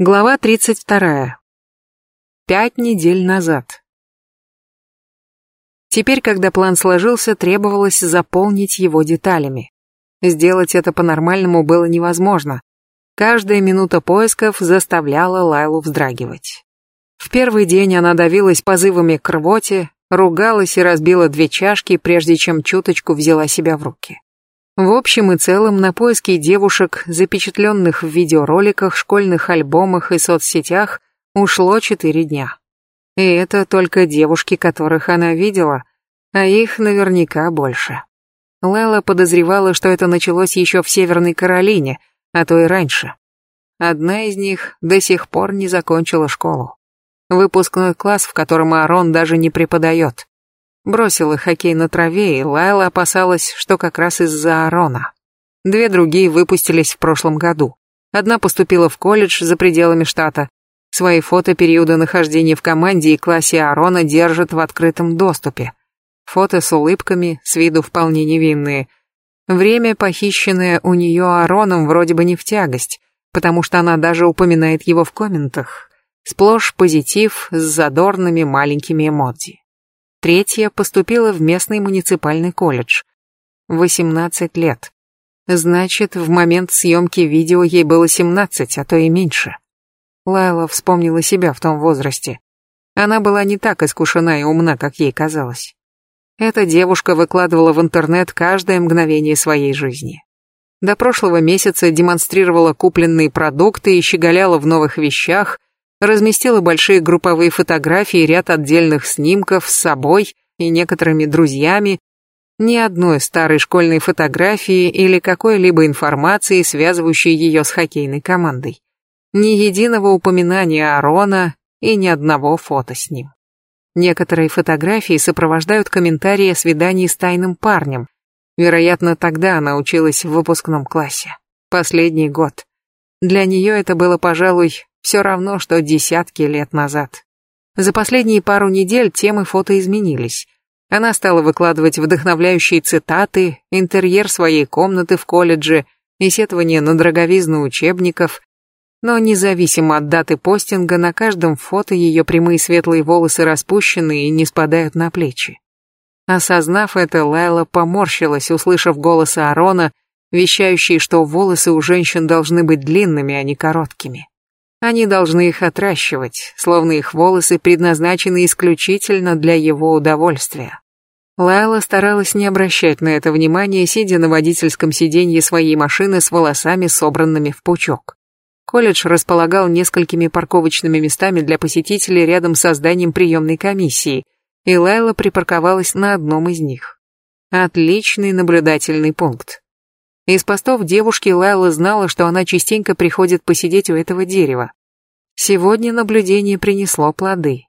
Глава 32. Пять недель назад. Теперь, когда план сложился, требовалось заполнить его деталями. Сделать это по-нормальному было невозможно. Каждая минута поисков заставляла Лайлу вздрагивать. В первый день она давилась позывами к рвоте, ругалась и разбила две чашки, прежде чем чуточку взяла себя в руки. В общем и целом, на поиски девушек, запечатленных в видеороликах, школьных альбомах и соцсетях, ушло четыре дня. И это только девушки, которых она видела, а их наверняка больше. Лайла подозревала, что это началось еще в Северной Каролине, а то и раньше. Одна из них до сих пор не закончила школу. Выпускной класс, в котором Аарон даже не преподает. Бросила хоккей на траве, и Лайла опасалась, что как раз из-за Арона. Две другие выпустились в прошлом году. Одна поступила в колледж за пределами штата. Свои фото периода нахождения в команде и классе Арона держат в открытом доступе. Фото с улыбками, с виду вполне невинные. Время, похищенное у нее Ароном, вроде бы не в тягость, потому что она даже упоминает его в комментах. Сплошь позитив с задорными маленькими эмодзи. Третья поступила в местный муниципальный колледж. 18 лет. Значит, в момент съемки видео ей было 17, а то и меньше. Лайла вспомнила себя в том возрасте. Она была не так искушена и умна, как ей казалось. Эта девушка выкладывала в интернет каждое мгновение своей жизни. До прошлого месяца демонстрировала купленные продукты и щеголяла в новых вещах, разместила большие групповые фотографии ряд отдельных снимков с собой и некоторыми друзьями, ни одной старой школьной фотографии или какой-либо информации, связывающей ее с хоккейной командой. Ни единого упоминания Арона и ни одного фото с ним. Некоторые фотографии сопровождают комментарии о свидании с тайным парнем. Вероятно, тогда она училась в выпускном классе. Последний год. Для нее это было, пожалуй, все равно, что десятки лет назад. За последние пару недель темы фото изменились. Она стала выкладывать вдохновляющие цитаты, интерьер своей комнаты в колледже и сетование на дороговизну учебников, но независимо от даты постинга, на каждом фото ее прямые светлые волосы распущены и не спадают на плечи. Осознав это, Лайла поморщилась, услышав голос Аарона, вещающий, что волосы у женщин должны быть длинными, а не короткими. Они должны их отращивать, словно их волосы предназначены исключительно для его удовольствия. Лайла старалась не обращать на это внимания, сидя на водительском сиденье своей машины с волосами, собранными в пучок. Колледж располагал несколькими парковочными местами для посетителей рядом с зданием приемной комиссии, и Лайла припарковалась на одном из них. Отличный наблюдательный пункт. Из постов девушки Лайла знала, что она частенько приходит посидеть у этого дерева. Сегодня наблюдение принесло плоды.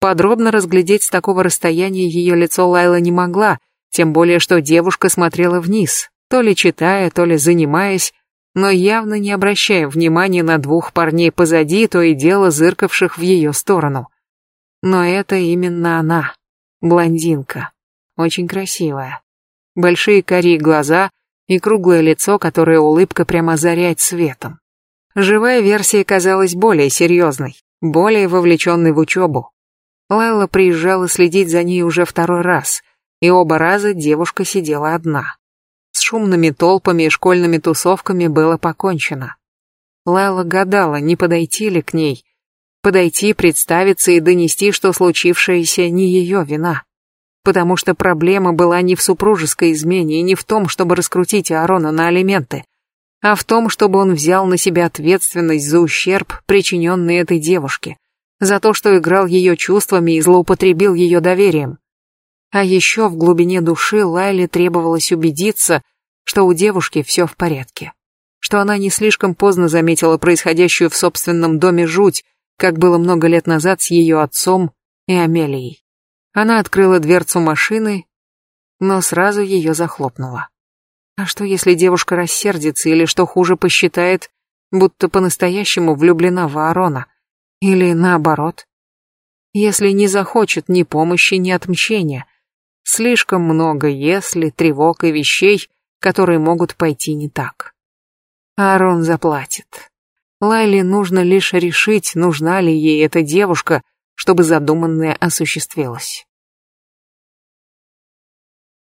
Подробно разглядеть с такого расстояния ее лицо Лайла не могла, тем более что девушка смотрела вниз, то ли читая, то ли занимаясь, но явно не обращая внимания на двух парней позади, то и дело зыркавших в ее сторону. Но это именно она, блондинка, очень красивая. Большие карие глаза — и круглое лицо, которое улыбка прямо озаряет светом. Живая версия казалась более серьезной, более вовлеченной в учебу. Лайла приезжала следить за ней уже второй раз, и оба раза девушка сидела одна. С шумными толпами и школьными тусовками было покончено. Лайла гадала, не подойти ли к ней, подойти, представиться и донести, что случившееся не ее вина потому что проблема была не в супружеской измене и не в том, чтобы раскрутить Аарона на алименты, а в том, чтобы он взял на себя ответственность за ущерб, причиненный этой девушке, за то, что играл ее чувствами и злоупотребил ее доверием. А еще в глубине души Лайле требовалось убедиться, что у девушки все в порядке, что она не слишком поздно заметила происходящую в собственном доме жуть, как было много лет назад с ее отцом и Амелией. Она открыла дверцу машины, но сразу ее захлопнула. А что, если девушка рассердится или, что хуже, посчитает, будто по-настоящему влюблена в Аарона? Или наоборот? Если не захочет ни помощи, ни отмщения. Слишком много «если», тревог и вещей, которые могут пойти не так. Аарон заплатит. Лайле нужно лишь решить, нужна ли ей эта девушка, чтобы задуманное осуществилось.